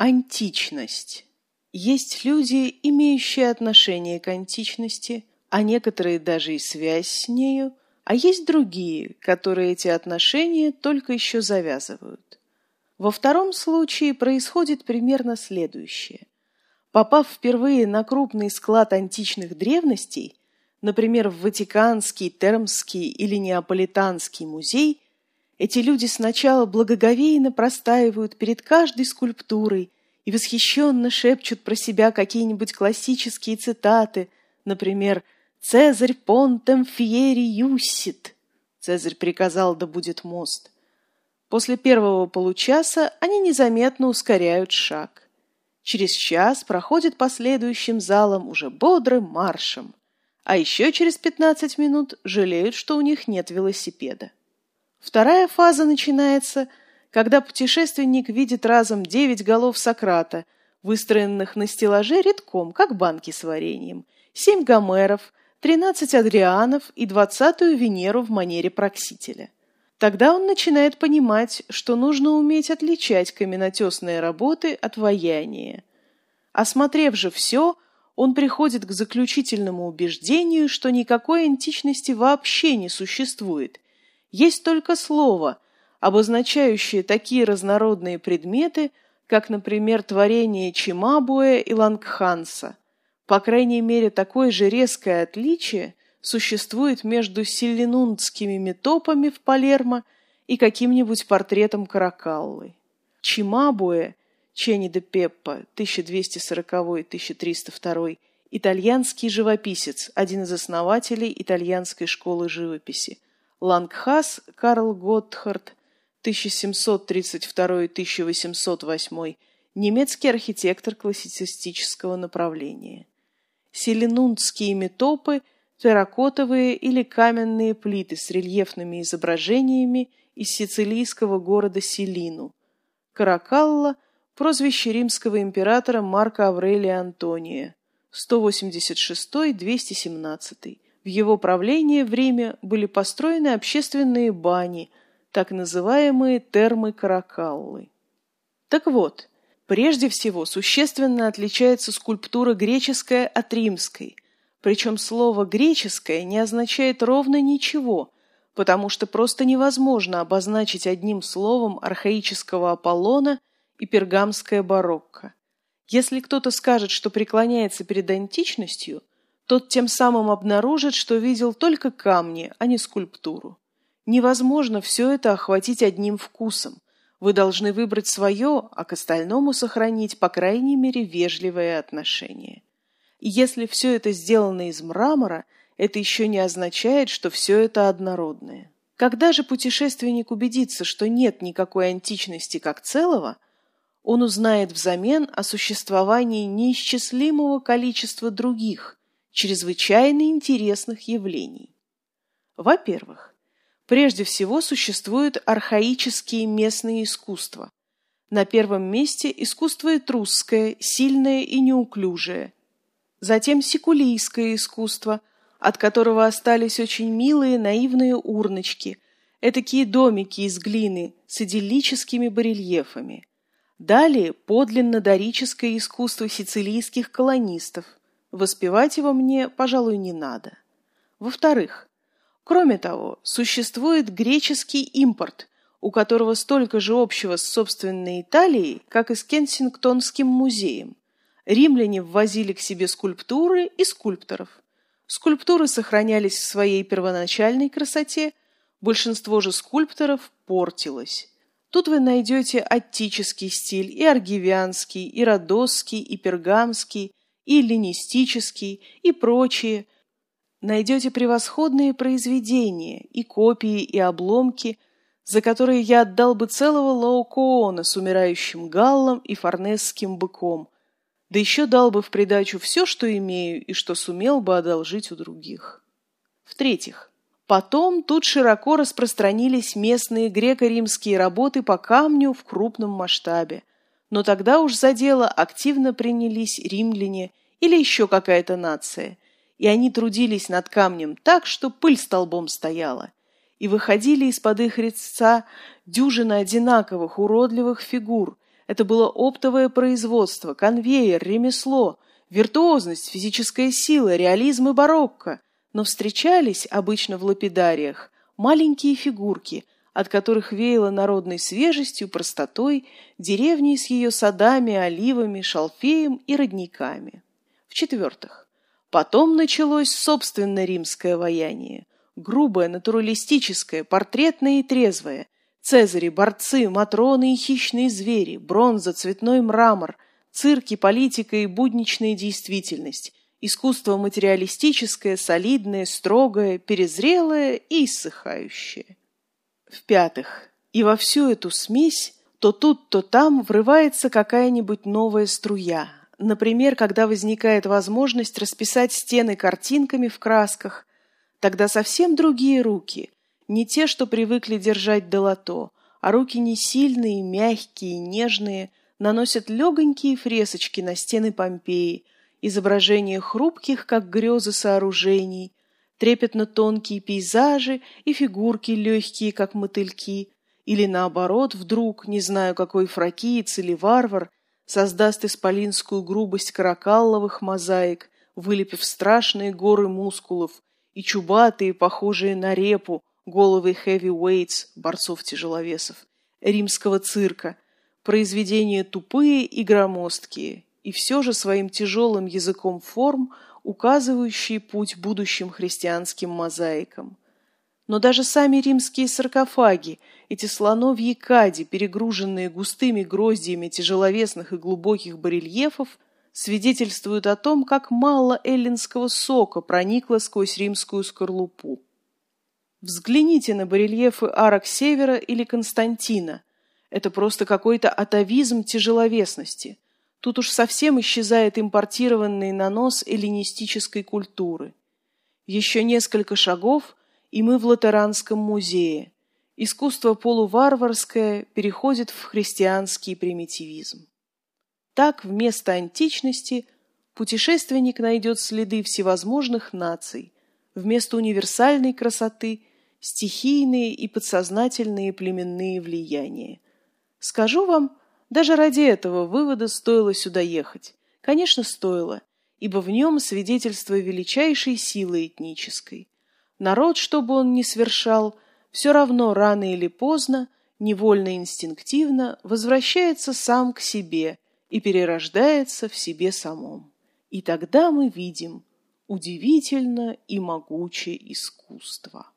Античность. Есть люди, имеющие отношение к античности, а некоторые даже и связь с нею, а есть другие, которые эти отношения только еще завязывают. Во втором случае происходит примерно следующее. Попав впервые на крупный склад античных древностей, например, в Ватиканский, Термский или Неаполитанский музей, эти люди сначала благоговейно простаивают перед каждой скульптурой и восхищенно шепчут про себя какие-нибудь классические цитаты, например «Цезарь понтем фиери юссит» Цезарь приказал, да будет мост. После первого получаса они незаметно ускоряют шаг. Через час проходит по следующим залам уже бодрым маршем, а еще через 15 минут жалеют, что у них нет велосипеда. Вторая фаза начинается, когда путешественник видит разом девять голов Сократа, выстроенных на стеллаже редком, как банки с вареньем, семь гомеров, тринадцать адрианов и двадцатую Венеру в манере проксителя. Тогда он начинает понимать, что нужно уметь отличать каменотесные работы от ваяния. Осмотрев же все, он приходит к заключительному убеждению, что никакой античности вообще не существует – есть только слово, обозначающее такие разнородные предметы, как, например, творение Чимабуэ и Лангханса. По крайней мере, такое же резкое отличие существует между селенундскими метопами в Палермо и каким-нибудь портретом Каракаллы. Чимабуэ, Чени де Пеппа, 1240-1302, итальянский живописец, один из основателей итальянской школы живописи – Лангхас Карл Готхард 1732-1808, немецкий архитектор классицистического направления. Селенундские метопы – терракотовые или каменные плиты с рельефными изображениями из сицилийского города Селину. Каракалла – прозвище римского императора Марка Аврелия Антония, 186-217 в его правлении в Риме были построены общественные бани, так называемые термы Каракаллы. Так вот, прежде всего существенно отличается скульптура греческая от римской, причем слово «греческое» не означает ровно ничего, потому что просто невозможно обозначить одним словом архаического Аполлона и пергамское барокко. Если кто-то скажет, что преклоняется перед античностью, тот тем самым обнаружит, что видел только камни, а не скульптуру. Невозможно все это охватить одним вкусом. Вы должны выбрать свое, а к остальному сохранить, по крайней мере, вежливое отношение. И если все это сделано из мрамора, это еще не означает, что все это однородное. Когда же путешественник убедится, что нет никакой античности как целого, он узнает взамен о существовании неисчислимого количества других, чрезвычайно интересных явлений. Во-первых, прежде всего существуют архаические местные искусства. На первом месте искусство этрусское, сильное и неуклюжее. Затем секулийское искусство, от которого остались очень милые наивные урночки, этакие домики из глины с идиллическими барельефами. Далее подлинно дорическое искусство сицилийских колонистов – Воспевать его мне, пожалуй, не надо. Во-вторых, кроме того, существует греческий импорт, у которого столько же общего с собственной Италией, как и с Кенсингтонским музеем. Римляне ввозили к себе скульптуры и скульпторов. Скульптуры сохранялись в своей первоначальной красоте, большинство же скульпторов портилось. Тут вы найдете аттический стиль, и аргивианский, и родосский, и пергамский, и эллинистический, и прочие. Найдете превосходные произведения, и копии, и обломки, за которые я отдал бы целого Лаокоона с умирающим галлом и форнесским быком, да еще дал бы в придачу все, что имею и что сумел бы одолжить у других. В-третьих, потом тут широко распространились местные греко-римские работы по камню в крупном масштабе, но тогда уж за дело активно принялись римляне или еще какая-то нация, и они трудились над камнем так, что пыль столбом стояла, и выходили из-под их резца дюжины одинаковых уродливых фигур, Это было оптовое производство, конвейер, ремесло, виртуозность, физическая сила, реализм и барокко. Но встречались обычно в лапидариях маленькие фигурки, от которых веяло народной свежестью, простотой, деревней с ее садами, оливами, шалфеем и родниками. В-четвертых, потом началось собственно римское ваяние, грубое, натуралистическое, портретное и трезвое. Цезари, борцы, матроны и хищные звери, бронза, цветной мрамор, цирки, политика и будничная действительность, искусство материалистическое, солидное, строгое, перезрелое и иссыхающее. В-пятых, и во всю эту смесь то тут, то там врывается какая-нибудь новая струя. Например, когда возникает возможность расписать стены картинками в красках, тогда совсем другие руки, не те, что привыкли держать долото, а руки не сильные, мягкие, нежные, наносят легонькие фресочки на стены Помпеи, изображения хрупких, как грезы сооружений, трепетно тонкие пейзажи и фигурки легкие, как мотыльки, или наоборот, вдруг, не знаю, какой фракиец или варвар, создаст исполинскую грубость каракалловых мозаик, вылепив страшные горы мускулов и чубатые, похожие на репу, головы хэви-уэйтс, борцов-тяжеловесов, римского цирка, произведения тупые и громоздкие, и все же своим тяжелым языком форм – указывающие путь будущим христианским мозаикам. Но даже сами римские саркофаги, эти слоновьи кади, перегруженные густыми гроздьями тяжеловесных и глубоких барельефов, свидетельствуют о том, как мало эллинского сока проникло сквозь римскую скорлупу. Взгляните на барельефы арок Севера или Константина. Это просто какой-то атовизм тяжеловесности – Тут уж совсем исчезает импортированный нанос эллинистической культуры. Еще несколько шагов, и мы в Латеранском музее. Искусство полуварварское переходит в христианский примитивизм. Так вместо античности путешественник найдет следы всевозможных наций, вместо универсальной красоты – стихийные и подсознательные племенные влияния. Скажу вам, даже ради этого вывода стоило сюда ехать. Конечно, стоило, ибо в нем свидетельство величайшей силы этнической. Народ, что бы он ни совершал, все равно рано или поздно, невольно инстинктивно, возвращается сам к себе и перерождается в себе самом. И тогда мы видим удивительно и могучее искусство.